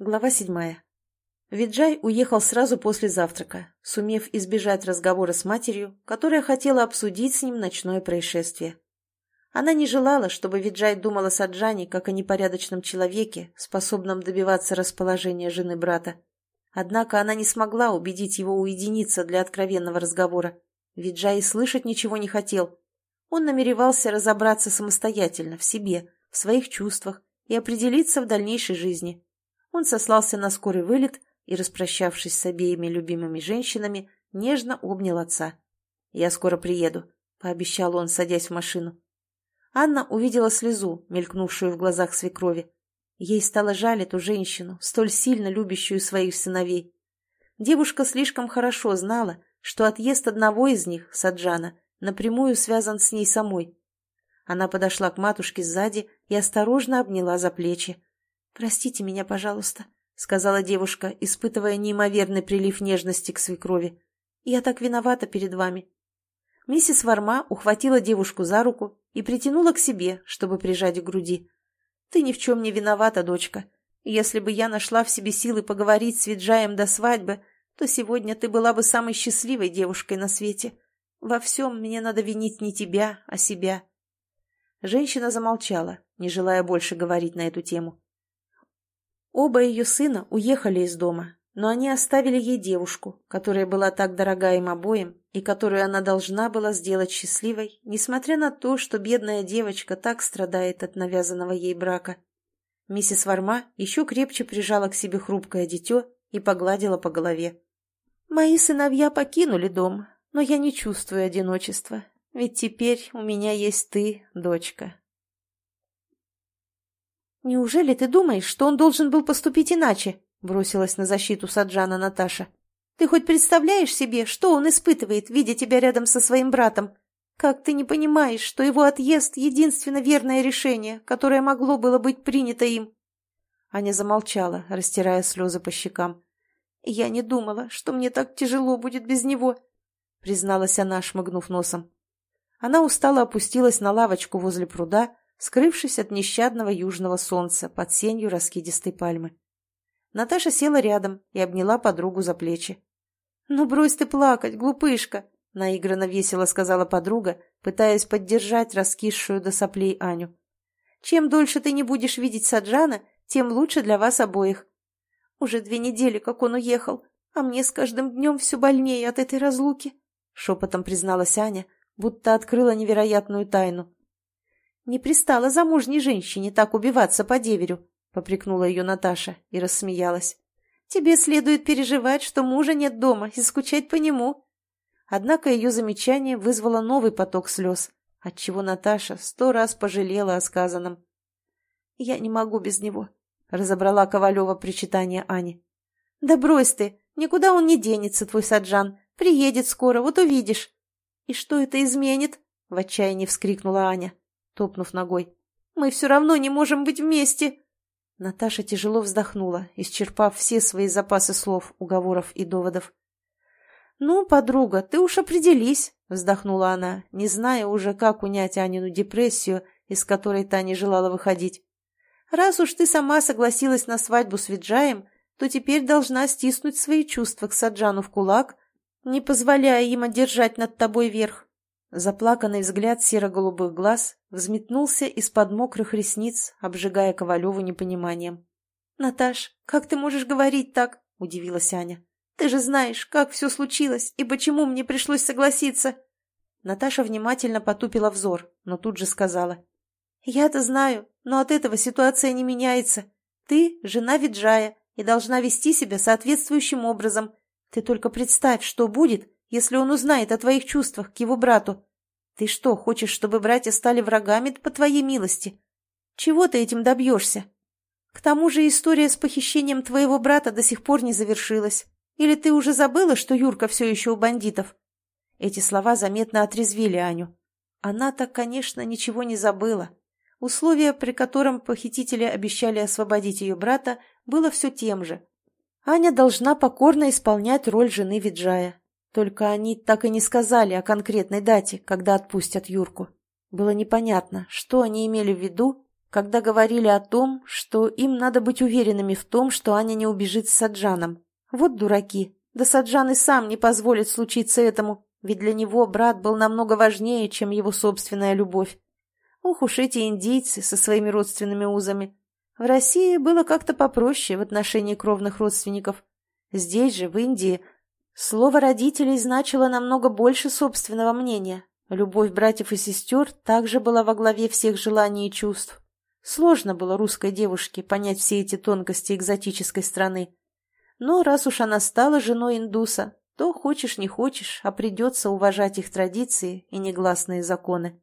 Глава седьмая. Виджай уехал сразу после завтрака, сумев избежать разговора с матерью, которая хотела обсудить с ним ночное происшествие. Она не желала, чтобы Виджай думал о Саджане как о непорядочном человеке, способном добиваться расположения жены брата. Однако она не смогла убедить его уединиться для откровенного разговора. Виджай слышать ничего не хотел. Он намеревался разобраться самостоятельно, в себе, в своих чувствах и определиться в дальнейшей жизни. Он сослался на скорый вылет и, распрощавшись с обеими любимыми женщинами, нежно обнял отца. «Я скоро приеду», — пообещал он, садясь в машину. Анна увидела слезу, мелькнувшую в глазах свекрови. Ей стало жаль эту женщину, столь сильно любящую своих сыновей. Девушка слишком хорошо знала, что отъезд одного из них, Саджана, напрямую связан с ней самой. Она подошла к матушке сзади и осторожно обняла за плечи. «Простите меня, пожалуйста», — сказала девушка, испытывая неимоверный прилив нежности к свекрови. «Я так виновата перед вами». Миссис Варма ухватила девушку за руку и притянула к себе, чтобы прижать к груди. «Ты ни в чем не виновата, дочка. Если бы я нашла в себе силы поговорить с Виджаем до свадьбы, то сегодня ты была бы самой счастливой девушкой на свете. Во всем мне надо винить не тебя, а себя». Женщина замолчала, не желая больше говорить на эту тему. Оба ее сына уехали из дома, но они оставили ей девушку, которая была так дорога им обоим и которую она должна была сделать счастливой, несмотря на то, что бедная девочка так страдает от навязанного ей брака. Миссис Варма еще крепче прижала к себе хрупкое дитё и погладила по голове. «Мои сыновья покинули дом, но я не чувствую одиночества, ведь теперь у меня есть ты, дочка». «Неужели ты думаешь, что он должен был поступить иначе?» — бросилась на защиту Саджана Наташа. «Ты хоть представляешь себе, что он испытывает, видя тебя рядом со своим братом? Как ты не понимаешь, что его отъезд — единственно верное решение, которое могло было быть принято им?» Аня замолчала, растирая слезы по щекам. «Я не думала, что мне так тяжело будет без него», — призналась она, шмыгнув носом. Она устало опустилась на лавочку возле пруда, скрывшись от нещадного южного солнца под сенью раскидистой пальмы. Наташа села рядом и обняла подругу за плечи. «Ну брось ты плакать, глупышка!» — наигранно весело сказала подруга, пытаясь поддержать раскисшую до соплей Аню. «Чем дольше ты не будешь видеть Саджана, тем лучше для вас обоих. Уже две недели, как он уехал, а мне с каждым днем все больнее от этой разлуки», — шепотом призналась Аня, будто открыла невероятную тайну. «Не пристала замужней женщине так убиваться по деверю», — попрекнула ее Наташа и рассмеялась. «Тебе следует переживать, что мужа нет дома, и скучать по нему». Однако ее замечание вызвало новый поток слез, отчего Наташа сто раз пожалела о сказанном. «Я не могу без него», — разобрала Ковалева причитание Ани. «Да брось ты, никуда он не денется, твой Саджан. Приедет скоро, вот увидишь». «И что это изменит?» — в отчаянии вскрикнула Аня топнув ногой. «Мы все равно не можем быть вместе!» Наташа тяжело вздохнула, исчерпав все свои запасы слов, уговоров и доводов. «Ну, подруга, ты уж определись», — вздохнула она, не зная уже, как унять Анину депрессию, из которой та не желала выходить. «Раз уж ты сама согласилась на свадьбу с Виджаем, то теперь должна стиснуть свои чувства к Саджану в кулак, не позволяя им одержать над тобой верх. Заплаканный взгляд серо-голубых глаз взметнулся из-под мокрых ресниц, обжигая Ковалеву непониманием. «Наташ, как ты можешь говорить так?» – удивилась Аня. «Ты же знаешь, как все случилось и почему мне пришлось согласиться!» Наташа внимательно потупила взор, но тут же сказала. «Я-то знаю, но от этого ситуация не меняется. Ты – жена Виджая и должна вести себя соответствующим образом. Ты только представь, что будет, если он узнает о твоих чувствах к его брату? Ты что, хочешь, чтобы братья стали врагами по твоей милости? Чего ты этим добьешься? К тому же история с похищением твоего брата до сих пор не завершилась. Или ты уже забыла, что Юрка все еще у бандитов?» Эти слова заметно отрезвили Аню. Она-то, конечно, ничего не забыла. Условие, при котором похитители обещали освободить ее брата, было все тем же. Аня должна покорно исполнять роль жены Виджая, только они так и не сказали о конкретной дате, когда отпустят Юрку. Было непонятно, что они имели в виду когда говорили о том, что им надо быть уверенными в том, что Аня не убежит с Саджаном. Вот дураки. Да Саджан и сам не позволит случиться этому, ведь для него брат был намного важнее, чем его собственная любовь. Ох уж эти индейцы со своими родственными узами. В России было как-то попроще в отношении кровных родственников. Здесь же, в Индии, слово родителей значило намного больше собственного мнения. Любовь братьев и сестер также была во главе всех желаний и чувств. Сложно было русской девушке понять все эти тонкости экзотической страны. Но раз уж она стала женой индуса, то хочешь не хочешь, а придется уважать их традиции и негласные законы.